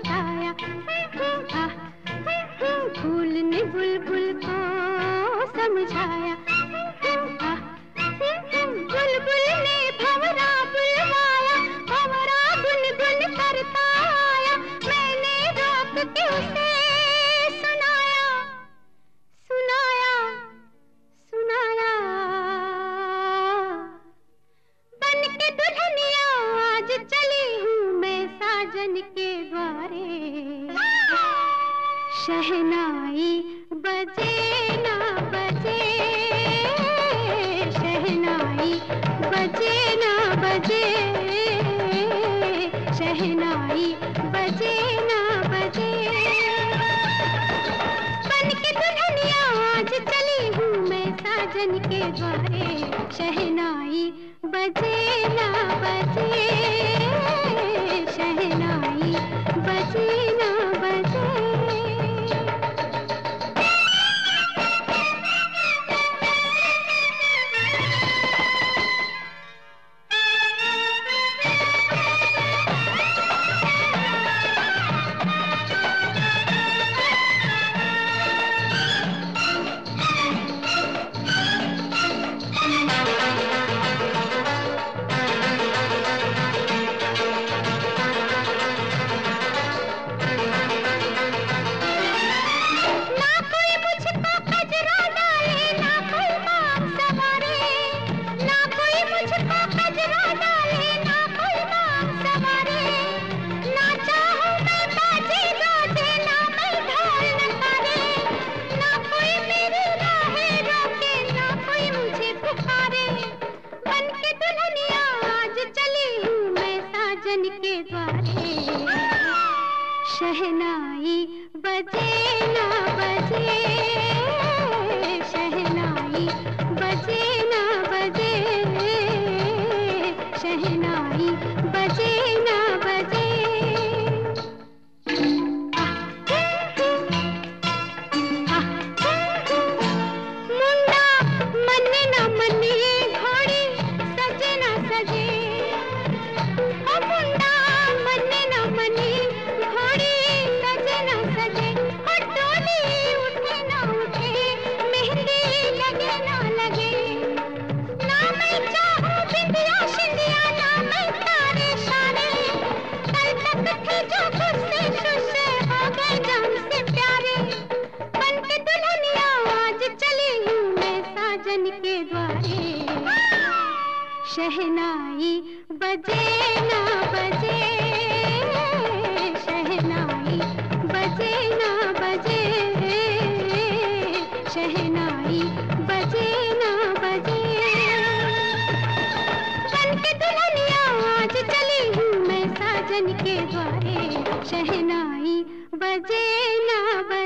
बताया। फूल ने बुलबुल को समझाया। बुलबुल ने भवरा बुलवाया, भवरा गुनगुन करता आया। मैंने के उसे शहनाई बजे ना बजे। शहनाई बजे ना बजे। शहनाई बजे ना बजे। बन के दुल्हनिया, आज चली हूँ मैं साजन के द्वारे। शहनाई बजे ना बजे। के द्वारे शहनाई बजे ना बजे। शहनाई बजे शहनाई, बजे ना बजे। शहनाई, बजे ना बजे। शहनाई, बजे ना बजे। बन के दुल्हनिया, आज चली हूँ मैं साजन के द्वारे। शहनाई, बजे ना बजे।